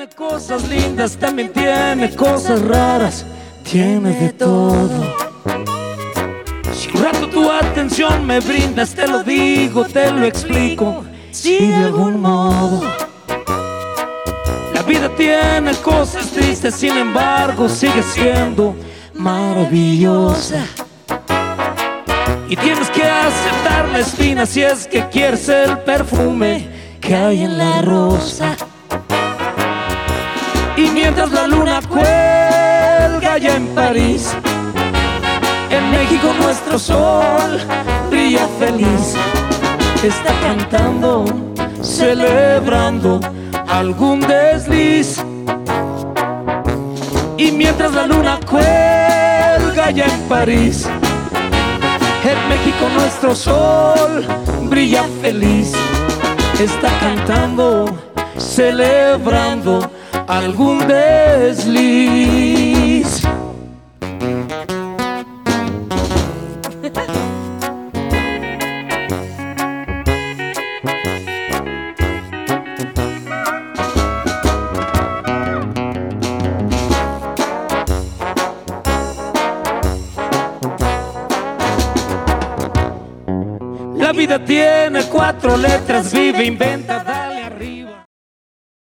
Tiene cosas lindas, también tiene cosas raras, tiene de todo. Si un rato tu atención me brindas, te lo digo, te lo explico, si de algún modo. La vida tiene cosas tristes, sin embargo sigue siendo maravillosa. Y tienes que aceptar la espina si es que quieres el perfume que hay en la rosa. Y mientras la luna cuelga ya en París, en México nuestro sol brilla feliz. Está cantando, celebrando algún desliz. Y mientras la luna cuelga ya en París, en México nuestro sol brilla feliz. Está cantando, celebrando algún desliz. La vida tiene cuatro letras, vive, inventa, da.